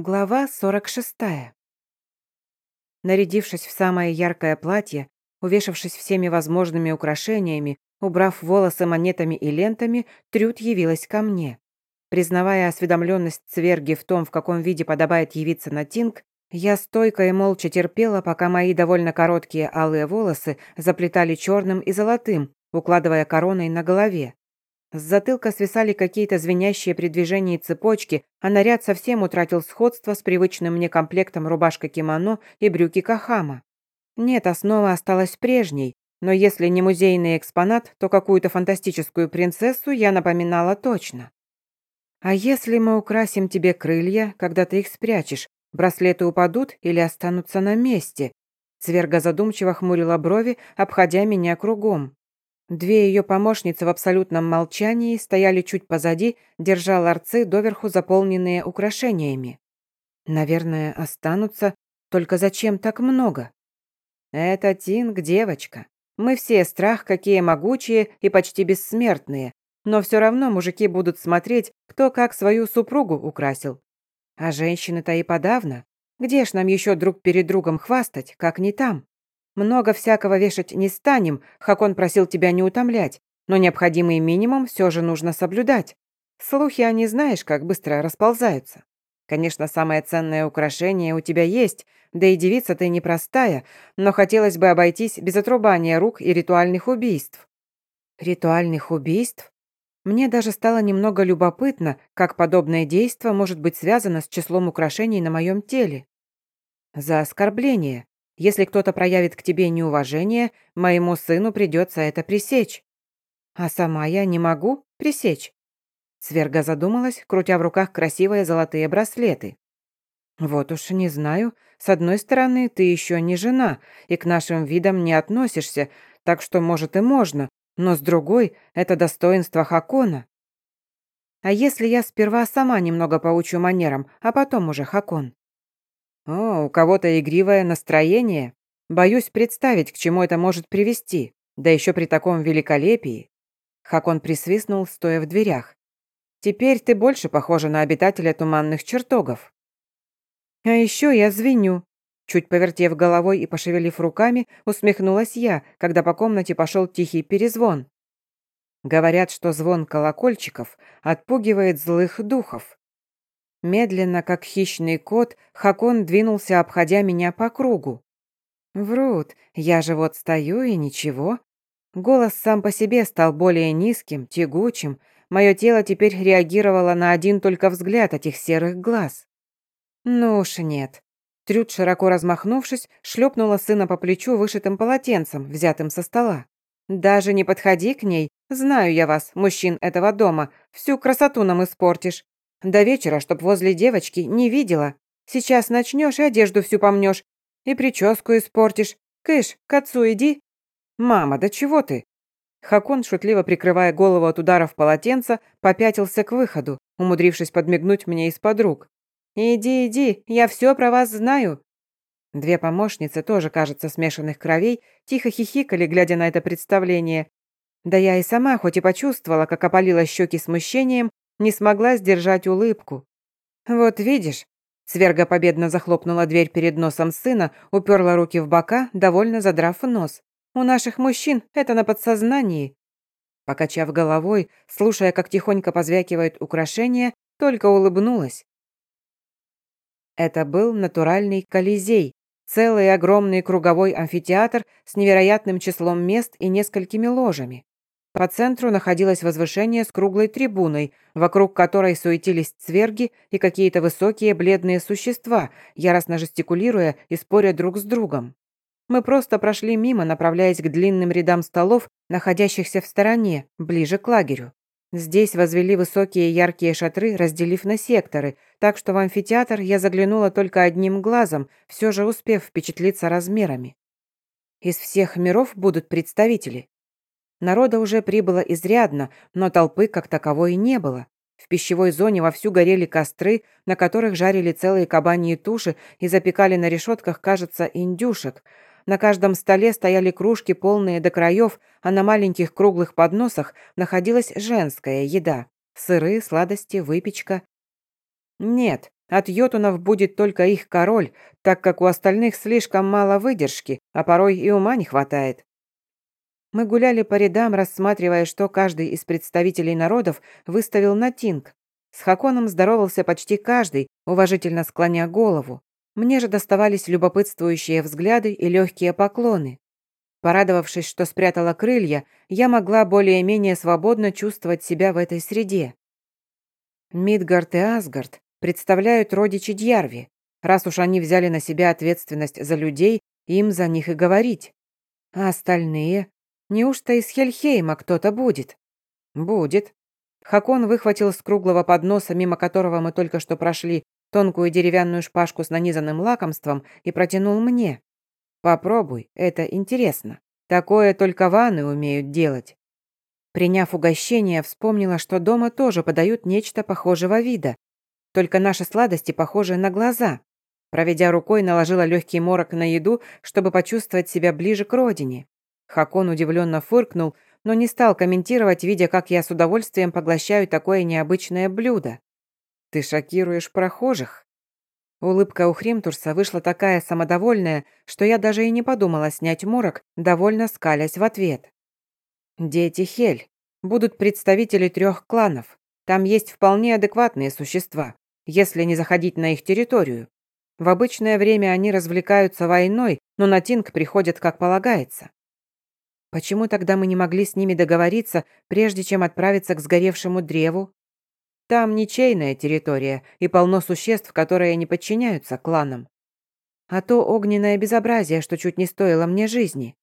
Глава 46. Нарядившись в самое яркое платье, увешавшись всеми возможными украшениями, убрав волосы монетами и лентами, Трюд явилась ко мне. Признавая осведомленность Цверги в том, в каком виде подобает явиться на Тинг, я стойко и молча терпела, пока мои довольно короткие алые волосы заплетали черным и золотым, укладывая короной на голове. С затылка свисали какие-то звенящие при движении цепочки, а наряд совсем утратил сходство с привычным мне комплектом рубашка-кимоно и брюки кахама. Нет, основа осталась прежней, но если не музейный экспонат, то какую-то фантастическую принцессу я напоминала точно. А если мы украсим тебе крылья, когда ты их спрячешь, браслеты упадут или останутся на месте? Цверга задумчиво хмурила брови, обходя меня кругом. Две ее помощницы в абсолютном молчании стояли чуть позади, держа ларцы, доверху заполненные украшениями. Наверное, останутся, только зачем так много? Это Тинг, девочка. Мы все страх какие могучие и почти бессмертные, но все равно мужики будут смотреть, кто как свою супругу украсил. А женщины-то и подавно. Где ж нам еще друг перед другом хвастать, как не там? Много всякого вешать не станем, Хакон просил тебя не утомлять, но необходимый минимум все же нужно соблюдать. Слухи, они знаешь, как быстро расползаются. Конечно, самое ценное украшение у тебя есть, да и девица ты непростая, но хотелось бы обойтись без отрубания рук и ритуальных убийств». «Ритуальных убийств?» Мне даже стало немного любопытно, как подобное действо может быть связано с числом украшений на моем теле. За оскорбление. Если кто-то проявит к тебе неуважение, моему сыну придется это пресечь. А сама я не могу пресечь. Сверга задумалась, крутя в руках красивые золотые браслеты. Вот уж не знаю. С одной стороны, ты еще не жена, и к нашим видам не относишься, так что, может, и можно, но с другой, это достоинство Хакона. А если я сперва сама немного поучу манерам, а потом уже Хакон? О, у кого-то игривое настроение. Боюсь представить, к чему это может привести. Да еще при таком великолепии. Хакон присвистнул, стоя в дверях. Теперь ты больше похожа на обитателя туманных чертогов. А еще я звеню. Чуть повертев головой и пошевелив руками, усмехнулась я, когда по комнате пошел тихий перезвон. Говорят, что звон колокольчиков отпугивает злых духов. Медленно, как хищный кот, Хакон двинулся, обходя меня по кругу. Врут, я же вот стою и ничего. Голос сам по себе стал более низким, тягучим. Мое тело теперь реагировало на один только взгляд этих серых глаз. Ну уж нет. Трюд, широко размахнувшись, шлепнула сына по плечу вышитым полотенцем, взятым со стола. «Даже не подходи к ней. Знаю я вас, мужчин этого дома. Всю красоту нам испортишь. До вечера, чтоб возле девочки не видела. Сейчас начнешь и одежду всю помнешь, и прическу испортишь. Кыш, к отцу иди. Мама, да чего ты? Хакон, шутливо прикрывая голову от ударов полотенца, попятился к выходу, умудрившись подмигнуть мне из-под рук. «Иди, иди, я все про вас знаю». Две помощницы, тоже, кажется, смешанных кровей, тихо хихикали, глядя на это представление. Да я и сама, хоть и почувствовала, как опалила щеки смущением, не смогла сдержать улыбку. «Вот видишь», Сверга победно захлопнула дверь перед носом сына, уперла руки в бока, довольно задрав нос. «У наших мужчин это на подсознании». Покачав головой, слушая, как тихонько позвякивает украшение, только улыбнулась. Это был натуральный Колизей, целый огромный круговой амфитеатр с невероятным числом мест и несколькими ложами. По центру находилось возвышение с круглой трибуной, вокруг которой суетились цверги и какие-то высокие бледные существа, яростно жестикулируя и споря друг с другом. Мы просто прошли мимо, направляясь к длинным рядам столов, находящихся в стороне, ближе к лагерю. Здесь возвели высокие яркие шатры, разделив на секторы, так что в амфитеатр я заглянула только одним глазом, все же успев впечатлиться размерами. Из всех миров будут представители. Народа уже прибыло изрядно, но толпы как таковой не было. В пищевой зоне вовсю горели костры, на которых жарили целые кабаньи туши и запекали на решетках, кажется, индюшек. На каждом столе стояли кружки, полные до краев, а на маленьких круглых подносах находилась женская еда. Сыры, сладости, выпечка. Нет, От йотунов будет только их король, так как у остальных слишком мало выдержки, а порой и ума не хватает. Мы гуляли по рядам, рассматривая, что каждый из представителей народов выставил на тинг. С Хаконом здоровался почти каждый, уважительно склоня голову. Мне же доставались любопытствующие взгляды и легкие поклоны. Порадовавшись, что спрятала крылья, я могла более-менее свободно чувствовать себя в этой среде. Мидгард и Асгард представляют родичи Дьярви. Раз уж они взяли на себя ответственность за людей, им за них и говорить. А остальные? Неужто из Хельхейма кто-то будет? Будет. Хакон выхватил с круглого подноса, мимо которого мы только что прошли, тонкую деревянную шпажку с нанизанным лакомством и протянул мне. Попробуй, это интересно. Такое только ванны умеют делать. Приняв угощение, вспомнила, что дома тоже подают нечто похожего вида. Только наши сладости похожи на глаза. Проведя рукой, наложила легкий морок на еду, чтобы почувствовать себя ближе к родине. Хакон удивленно фыркнул, но не стал комментировать, видя, как я с удовольствием поглощаю такое необычное блюдо. «Ты шокируешь прохожих?» Улыбка у Хримтурса вышла такая самодовольная, что я даже и не подумала снять морок, довольно скалясь в ответ. «Дети Хель. Будут представители трех кланов. Там есть вполне адекватные существа, если не заходить на их территорию. В обычное время они развлекаются войной, но на Тинг приходят как полагается. Почему тогда мы не могли с ними договориться, прежде чем отправиться к сгоревшему древу? Там ничейная территория и полно существ, которые не подчиняются кланам. А то огненное безобразие, что чуть не стоило мне жизни.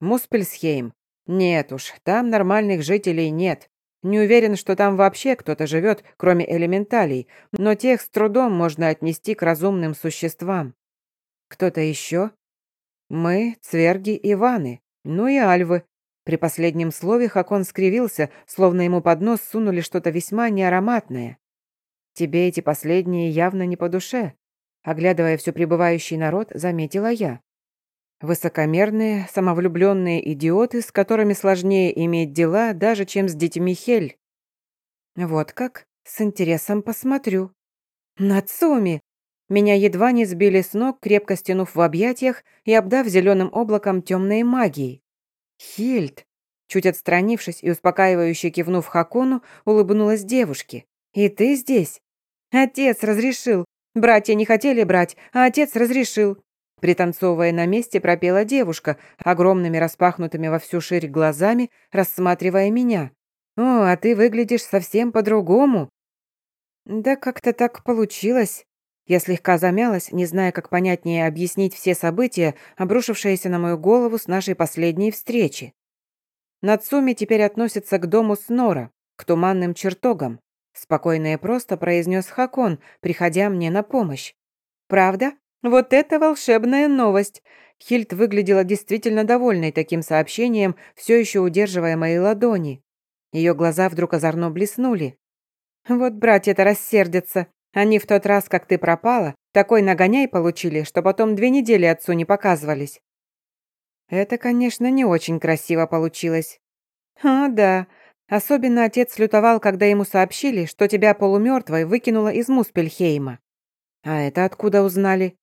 Муспельсхейм? Нет уж, там нормальных жителей нет. Не уверен, что там вообще кто-то живет, кроме элементалей, но тех с трудом можно отнести к разумным существам. Кто-то еще? Мы, цверги и ваны, ну и альвы, при последнем слове Хакон скривился, словно ему под нос сунули что-то весьма неароматное. «Тебе эти последние явно не по душе», оглядывая все пребывающий народ, заметила я. Высокомерные, самовлюбленные идиоты, с которыми сложнее иметь дела даже, чем с детьми Хель. Вот как? С интересом посмотрю. Нацуми! Меня едва не сбили с ног, крепко стянув в объятиях и обдав зеленым облаком темной магии. «Хильд!» Чуть отстранившись и успокаивающе кивнув Хакону, улыбнулась девушке. «И ты здесь?» «Отец разрешил. Братья не хотели брать, а отец разрешил». Пританцовывая на месте, пропела девушка, огромными распахнутыми во всю ширь глазами, рассматривая меня. «О, а ты выглядишь совсем по-другому». «Да как-то так получилось». Я слегка замялась, не зная, как понятнее объяснить все события, обрушившиеся на мою голову с нашей последней встречи. Нацуми теперь относится к дому Снора, к туманным чертогам. Спокойно и просто произнес Хакон, приходя мне на помощь. «Правда? Вот это волшебная новость!» Хильд выглядела действительно довольной таким сообщением, все еще удерживая мои ладони. Ее глаза вдруг озорно блеснули. «Вот братья-то рассердятся. Они в тот раз, как ты пропала, такой нагоняй получили, что потом две недели отцу не показывались. Это, конечно, не очень красиво получилось. А, да. Особенно отец лютовал, когда ему сообщили, что тебя полумертвой выкинуло из Муспельхейма. А это откуда узнали?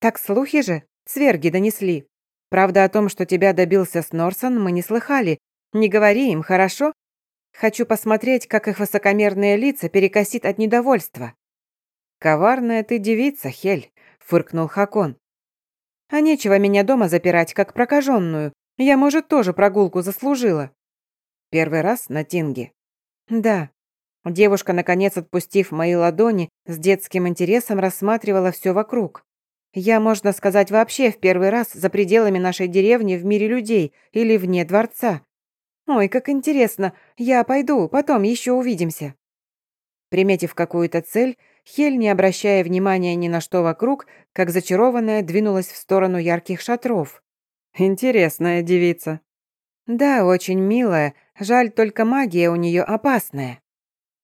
Так слухи же, цверги донесли. Правда, о том, что тебя добился Снорсон, мы не слыхали. Не говори им, хорошо? Хочу посмотреть, как их высокомерные лица перекосит от недовольства. «Коварная ты девица, Хель», — фыркнул Хакон. «А нечего меня дома запирать, как прокаженную. Я, может, тоже прогулку заслужила». «Первый раз на Тинге?» «Да». Девушка, наконец отпустив мои ладони, с детским интересом рассматривала все вокруг. Я, можно сказать, вообще в первый раз за пределами нашей деревни в мире людей или вне дворца. Ой, как интересно. Я пойду, потом еще увидимся. Приметив какую-то цель, Хель, не обращая внимания ни на что вокруг, как зачарованная, двинулась в сторону ярких шатров. «Интересная девица». «Да, очень милая. Жаль, только магия у нее опасная».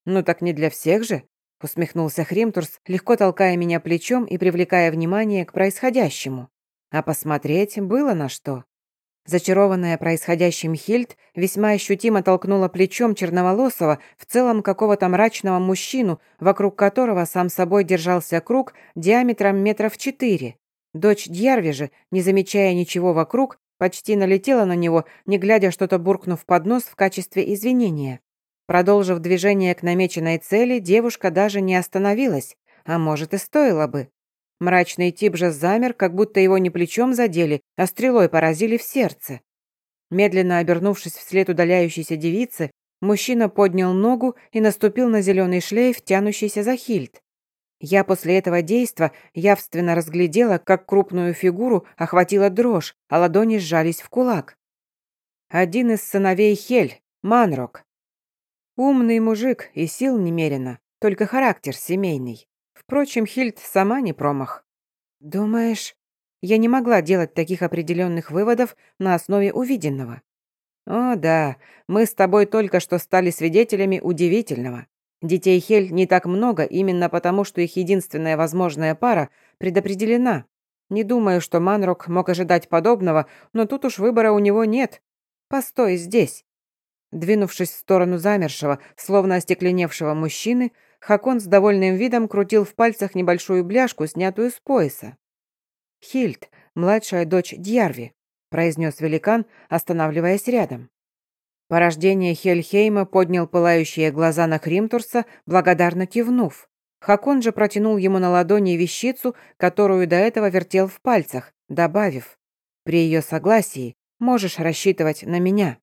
«Ну так не для всех же», — усмехнулся Хримтурс, легко толкая меня плечом и привлекая внимание к происходящему. А посмотреть было на что. Зачарованная происходящим Хильд весьма ощутимо толкнула плечом черноволосого, в целом какого-то мрачного мужчину, вокруг которого сам собой держался круг диаметром метров четыре. Дочь Дьярви не замечая ничего вокруг, почти налетела на него, не глядя что-то буркнув под нос в качестве извинения. Продолжив движение к намеченной цели, девушка даже не остановилась, а может и стоило бы. Мрачный тип же замер, как будто его не плечом задели, а стрелой поразили в сердце. Медленно обернувшись вслед удаляющейся девицы, мужчина поднял ногу и наступил на зеленый шлейф, тянущийся за хильд. Я после этого действа явственно разглядела, как крупную фигуру охватила дрожь, а ладони сжались в кулак. Один из сыновей Хель, Манрок. Умный мужик и сил немерено, только характер семейный. Впрочем, Хильд сама не промах. Думаешь, я не могла делать таких определенных выводов на основе увиденного? О, да, мы с тобой только что стали свидетелями удивительного. Детей Хель не так много именно потому, что их единственная возможная пара предопределена. Не думаю, что Манрок мог ожидать подобного, но тут уж выбора у него нет. Постой здесь. Двинувшись в сторону замершего, словно остекленевшего мужчины, Хакон с довольным видом крутил в пальцах небольшую бляшку, снятую с пояса. «Хильд, младшая дочь Дьярви», — произнес великан, останавливаясь рядом. Порождение Хельхейма поднял пылающие глаза на Хримтурса, благодарно кивнув. Хакон же протянул ему на ладони вещицу, которую до этого вертел в пальцах, добавив, «При ее согласии можешь рассчитывать на меня».